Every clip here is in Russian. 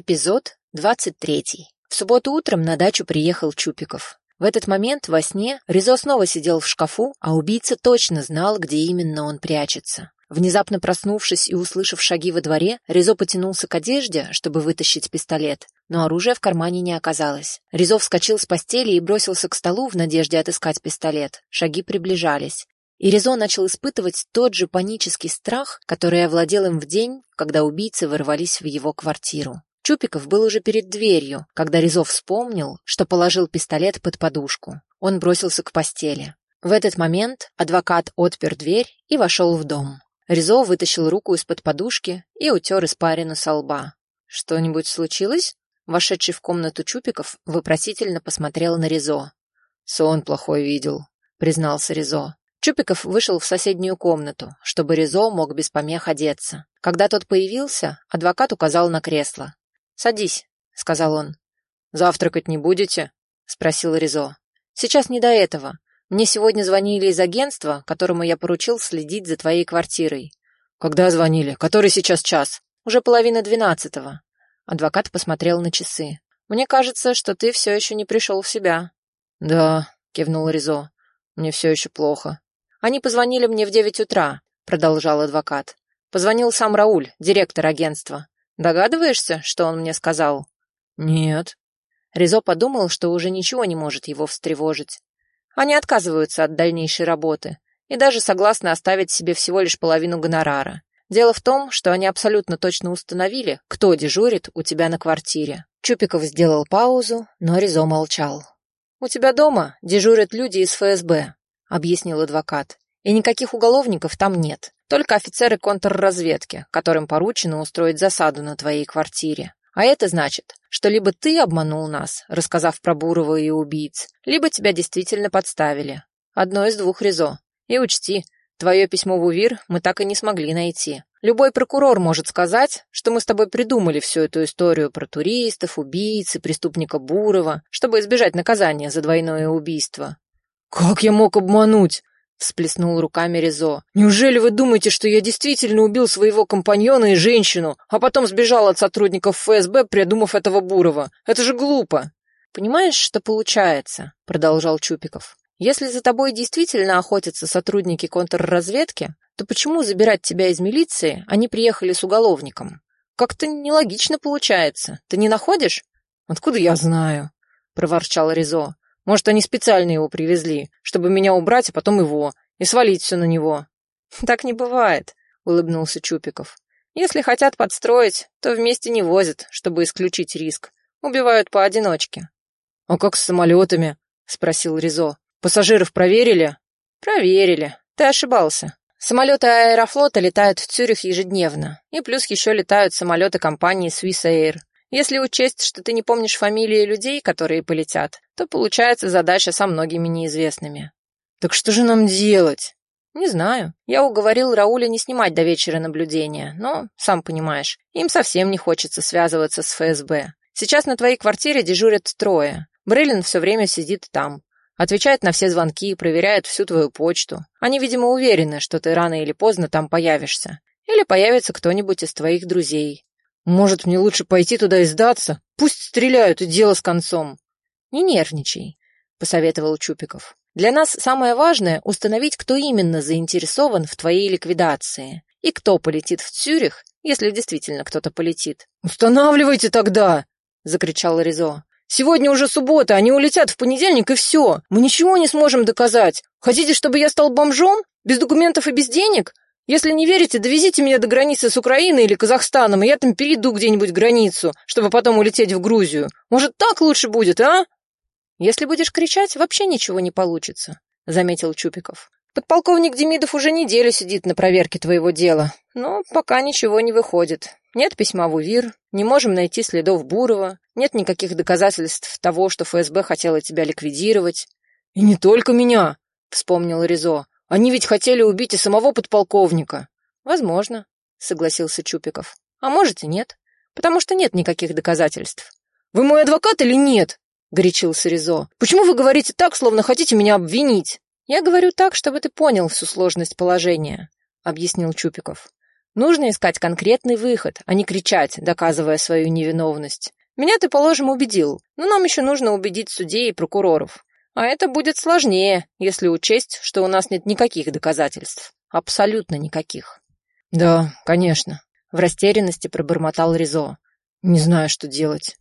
Эпизод 23. В субботу утром на дачу приехал Чупиков. В этот момент во сне Ризо снова сидел в шкафу, а убийца точно знал, где именно он прячется. Внезапно проснувшись и услышав шаги во дворе, Ризо потянулся к одежде, чтобы вытащить пистолет, но оружия в кармане не оказалось. Ризо вскочил с постели и бросился к столу в надежде отыскать пистолет. Шаги приближались. И Ризо начал испытывать тот же панический страх, который овладел им в день, когда убийцы ворвались в его квартиру. Чупиков был уже перед дверью, когда Резов вспомнил, что положил пистолет под подушку. Он бросился к постели. В этот момент адвокат отпер дверь и вошел в дом. Резо вытащил руку из-под подушки и утер испарину со лба. «Что-нибудь случилось?» Вошедший в комнату Чупиков вопросительно посмотрел на Резо. «Сон плохой видел», — признался Резо. Чупиков вышел в соседнюю комнату, чтобы Резо мог без помех одеться. Когда тот появился, адвокат указал на кресло. «Садись», — сказал он. «Завтракать не будете?» — спросил Ризо. «Сейчас не до этого. Мне сегодня звонили из агентства, которому я поручил следить за твоей квартирой». «Когда звонили? Который сейчас час?» «Уже половина двенадцатого». Адвокат посмотрел на часы. «Мне кажется, что ты все еще не пришел в себя». «Да», — кивнул Ризо. «Мне все еще плохо». «Они позвонили мне в девять утра», — продолжал адвокат. «Позвонил сам Рауль, директор агентства. Догадываешься, что он мне сказал? Нет. Ризо подумал, что уже ничего не может его встревожить. Они отказываются от дальнейшей работы и даже согласны оставить себе всего лишь половину гонорара. Дело в том, что они абсолютно точно установили, кто дежурит у тебя на квартире. Чупиков сделал паузу, но Ризо молчал. «У тебя дома дежурят люди из ФСБ», — объяснил адвокат. «И никаких уголовников там нет. Только офицеры контрразведки, которым поручено устроить засаду на твоей квартире. А это значит, что либо ты обманул нас, рассказав про Бурова и убийц, либо тебя действительно подставили. Одно из двух резо. И учти, твое письмо в УВИР мы так и не смогли найти. Любой прокурор может сказать, что мы с тобой придумали всю эту историю про туристов, убийц и преступника Бурова, чтобы избежать наказания за двойное убийство. «Как я мог обмануть?» Всплеснул руками Резо. «Неужели вы думаете, что я действительно убил своего компаньона и женщину, а потом сбежал от сотрудников ФСБ, придумав этого Бурова? Это же глупо!» «Понимаешь, что получается?» — продолжал Чупиков. «Если за тобой действительно охотятся сотрудники контрразведки, то почему забирать тебя из милиции они приехали с уголовником? Как-то нелогично получается. Ты не находишь?» «Откуда я знаю?» — проворчал Резо. Может, они специально его привезли, чтобы меня убрать, а потом его, и свалить все на него. Так не бывает, улыбнулся Чупиков. Если хотят подстроить, то вместе не возят, чтобы исключить риск. Убивают поодиночке. А как с самолетами? Спросил Ризо. Пассажиров проверили? Проверили. Ты ошибался. Самолеты аэрофлота летают в Цюрих ежедневно. И плюс еще летают самолеты компании Swiss Air. Если учесть, что ты не помнишь фамилии людей, которые полетят, то получается задача со многими неизвестными. Так что же нам делать? Не знаю. Я уговорил Рауля не снимать до вечера наблюдения, но, сам понимаешь, им совсем не хочется связываться с ФСБ. Сейчас на твоей квартире дежурят трое. Брылин все время сидит там. Отвечает на все звонки, проверяет всю твою почту. Они, видимо, уверены, что ты рано или поздно там появишься. Или появится кто-нибудь из твоих друзей. Может, мне лучше пойти туда и сдаться? Пусть стреляют, и дело с концом. Не нервничай, посоветовал Чупиков. Для нас самое важное установить, кто именно заинтересован в твоей ликвидации и кто полетит в Цюрих, если действительно кто-то полетит. Устанавливайте тогда, закричал Ризо. Сегодня уже суббота, они улетят в понедельник и все. Мы ничего не сможем доказать. Хотите, чтобы я стал бомжом? Без документов и без денег? Если не верите, довезите меня до границы с Украиной или Казахстаном, и я там перейду где-нибудь границу, чтобы потом улететь в Грузию. Может, так лучше будет, а? Если будешь кричать, вообще ничего не получится, заметил Чупиков. Подполковник Демидов уже неделю сидит на проверке твоего дела, но пока ничего не выходит. Нет письма в УВИР, не можем найти следов Бурова, нет никаких доказательств того, что ФСБ хотела тебя ликвидировать. И не только меня, вспомнил Ризо. Они ведь хотели убить и самого подполковника. Возможно, согласился Чупиков. А может и нет, потому что нет никаких доказательств. Вы мой адвокат или нет? горячился Ризо. Почему вы говорите так, словно хотите меня обвинить? Я говорю так, чтобы ты понял всю сложность положения, объяснил Чупиков. Нужно искать конкретный выход, а не кричать, доказывая свою невиновность. Меня ты, положим, убедил, но нам еще нужно убедить судей и прокуроров. А это будет сложнее, если учесть, что у нас нет никаких доказательств. Абсолютно никаких. Да, конечно. В растерянности пробормотал Ризо. Не знаю, что делать.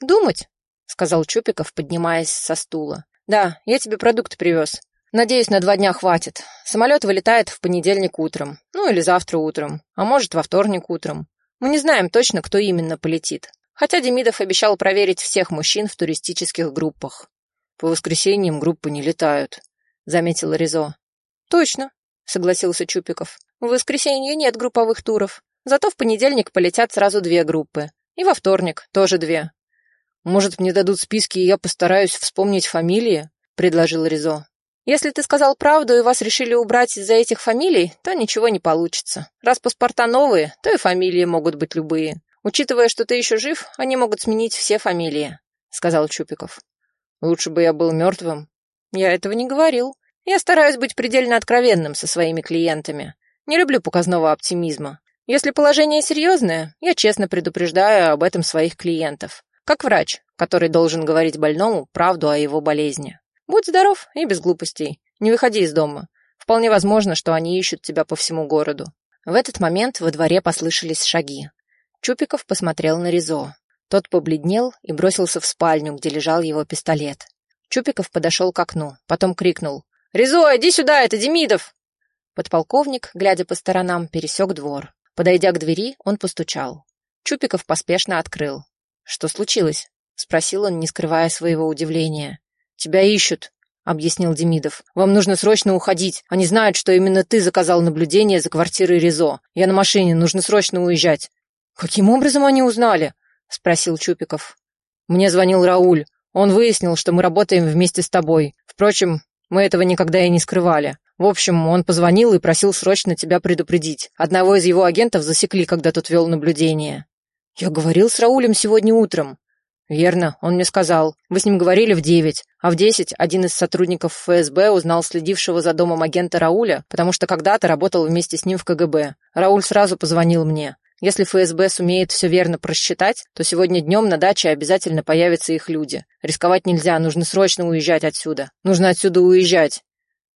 Думать, сказал Чупиков, поднимаясь со стула. Да, я тебе продукт привез. Надеюсь, на два дня хватит. Самолет вылетает в понедельник утром. Ну или завтра утром. А может, во вторник утром. Мы не знаем точно, кто именно полетит. Хотя Демидов обещал проверить всех мужчин в туристических группах. По воскресеньям группы не летают, заметил Ризо. Точно, согласился Чупиков. В воскресенье нет групповых туров. Зато в понедельник полетят сразу две группы. И во вторник тоже две. Может, мне дадут списки, и я постараюсь вспомнить фамилии? предложил Ризо. Если ты сказал правду и вас решили убрать из-за этих фамилий, то ничего не получится. Раз паспорта новые, то и фамилии могут быть любые. Учитывая, что ты еще жив, они могут сменить все фамилии», — сказал Чупиков. «Лучше бы я был мертвым». «Я этого не говорил. Я стараюсь быть предельно откровенным со своими клиентами. Не люблю показного оптимизма. Если положение серьезное, я честно предупреждаю об этом своих клиентов. Как врач, который должен говорить больному правду о его болезни. Будь здоров и без глупостей. Не выходи из дома. Вполне возможно, что они ищут тебя по всему городу». В этот момент во дворе послышались шаги. Чупиков посмотрел на Ризо. Тот побледнел и бросился в спальню, где лежал его пистолет. Чупиков подошел к окну, потом крикнул. «Ризо, иди сюда, это Демидов!» Подполковник, глядя по сторонам, пересек двор. Подойдя к двери, он постучал. Чупиков поспешно открыл. «Что случилось?» — спросил он, не скрывая своего удивления. «Тебя ищут», — объяснил Демидов. «Вам нужно срочно уходить. Они знают, что именно ты заказал наблюдение за квартирой Ризо. Я на машине, нужно срочно уезжать». «Каким образом они узнали?» — спросил Чупиков. «Мне звонил Рауль. Он выяснил, что мы работаем вместе с тобой. Впрочем, мы этого никогда и не скрывали. В общем, он позвонил и просил срочно тебя предупредить. Одного из его агентов засекли, когда тот вел наблюдение». «Я говорил с Раулем сегодня утром». «Верно, он мне сказал. Вы с ним говорили в девять, а в десять один из сотрудников ФСБ узнал следившего за домом агента Рауля, потому что когда-то работал вместе с ним в КГБ. Рауль сразу позвонил мне. Если ФСБ сумеет все верно просчитать, то сегодня днем на даче обязательно появятся их люди. Рисковать нельзя, нужно срочно уезжать отсюда. Нужно отсюда уезжать.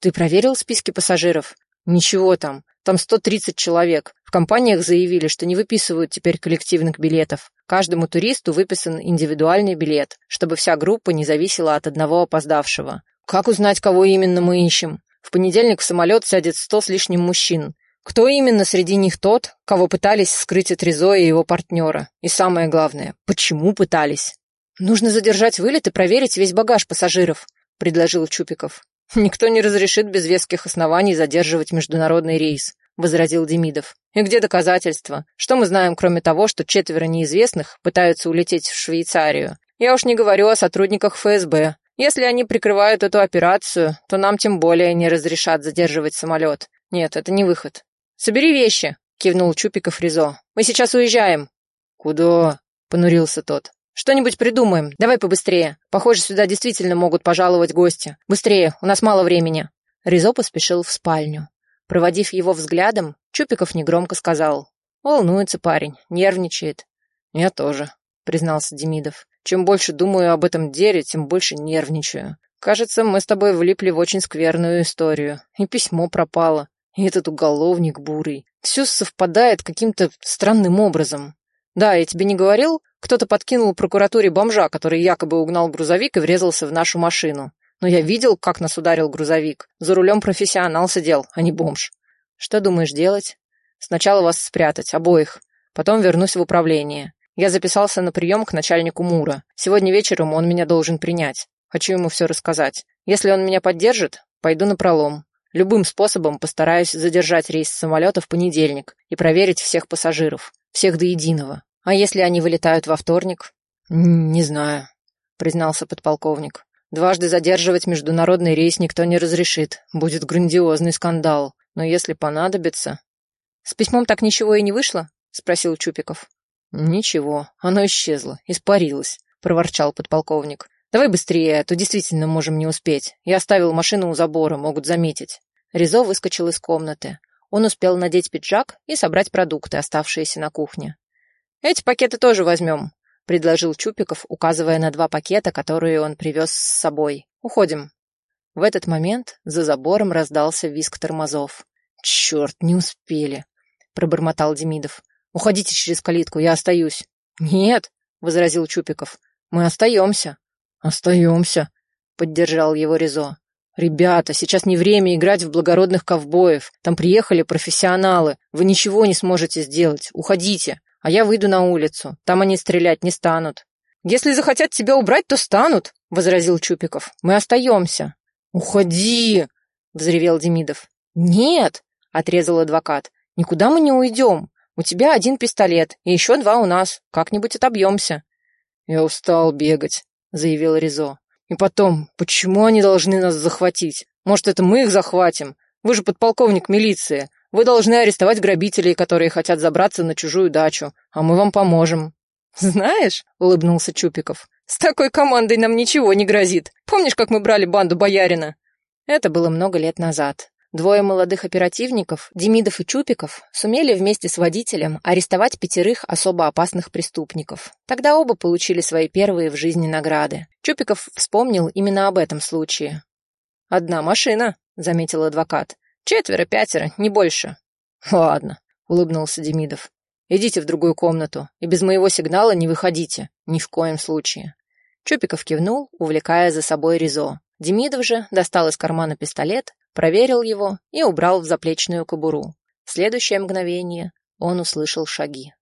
Ты проверил списки пассажиров? Ничего там. Там 130 человек. В компаниях заявили, что не выписывают теперь коллективных билетов. Каждому туристу выписан индивидуальный билет, чтобы вся группа не зависела от одного опоздавшего. Как узнать, кого именно мы ищем? В понедельник в самолет сядет сто с лишним мужчин. Кто именно среди них тот, кого пытались скрыть от Ризо и его партнера? И самое главное, почему пытались? «Нужно задержать вылет и проверить весь багаж пассажиров», — предложил Чупиков. «Никто не разрешит без веских оснований задерживать международный рейс», — возразил Демидов. «И где доказательства? Что мы знаем, кроме того, что четверо неизвестных пытаются улететь в Швейцарию? Я уж не говорю о сотрудниках ФСБ. Если они прикрывают эту операцию, то нам тем более не разрешат задерживать самолет. Нет, это не выход. «Собери вещи», — кивнул Чупиков Ризо. «Мы сейчас уезжаем». «Куда?» — понурился тот. «Что-нибудь придумаем. Давай побыстрее. Похоже, сюда действительно могут пожаловать гости. Быстрее, у нас мало времени». Ризо поспешил в спальню. Проводив его взглядом, Чупиков негромко сказал. «Волнуется парень, нервничает». «Я тоже», — признался Демидов. «Чем больше думаю об этом деле, тем больше нервничаю. Кажется, мы с тобой влипли в очень скверную историю. И письмо пропало. И этот уголовник бурый. Все совпадает каким-то странным образом. Да, я тебе не говорил? Кто-то подкинул прокуратуре бомжа, который якобы угнал грузовик и врезался в нашу машину. Но я видел, как нас ударил грузовик. За рулем профессионал сидел, а не бомж. Что думаешь делать? Сначала вас спрятать, обоих. Потом вернусь в управление. Я записался на прием к начальнику Мура. Сегодня вечером он меня должен принять. Хочу ему все рассказать. Если он меня поддержит, пойду на пролом. Любым способом постараюсь задержать рейс самолета в понедельник и проверить всех пассажиров, всех до единого. А если они вылетают во вторник? Не знаю, признался подполковник. Дважды задерживать международный рейс никто не разрешит. Будет грандиозный скандал. Но если понадобится... С письмом так ничего и не вышло? Спросил Чупиков. Ничего, оно исчезло, испарилось, проворчал подполковник. «Давай быстрее, а то действительно можем не успеть. Я оставил машину у забора, могут заметить». Ризо выскочил из комнаты. Он успел надеть пиджак и собрать продукты, оставшиеся на кухне. «Эти пакеты тоже возьмем», — предложил Чупиков, указывая на два пакета, которые он привез с собой. «Уходим». В этот момент за забором раздался визг тормозов. «Черт, не успели», — пробормотал Демидов. «Уходите через калитку, я остаюсь». «Нет», — возразил Чупиков, — «мы остаемся». «Остаемся», — поддержал его Ризо. «Ребята, сейчас не время играть в благородных ковбоев. Там приехали профессионалы. Вы ничего не сможете сделать. Уходите а я выйду на улицу. Там они стрелять не станут. Если захотят тебя убрать, то станут, возразил Чупиков. Мы остаемся. Уходи, взревел Демидов. Нет, отрезал адвокат. Никуда мы не уйдем. У тебя один пистолет, и еще два у нас. Как-нибудь отобьемся. Я устал бегать, заявил Ризо. И потом, почему они должны нас захватить? Может, это мы их захватим? Вы же подполковник милиции. Вы должны арестовать грабителей, которые хотят забраться на чужую дачу, а мы вам поможем». «Знаешь», — улыбнулся Чупиков, — «с такой командой нам ничего не грозит. Помнишь, как мы брали банду боярина?» Это было много лет назад. Двое молодых оперативников, Демидов и Чупиков, сумели вместе с водителем арестовать пятерых особо опасных преступников. Тогда оба получили свои первые в жизни награды. Чупиков вспомнил именно об этом случае. «Одна машина», — заметил адвокат. Четверо-пятеро, не больше. Ладно, улыбнулся Демидов. Идите в другую комнату и без моего сигнала не выходите, ни в коем случае. Чупиков кивнул, увлекая за собой Ризо. Демидов же достал из кармана пистолет, проверил его и убрал в заплечную кобуру. В следующее мгновение он услышал шаги.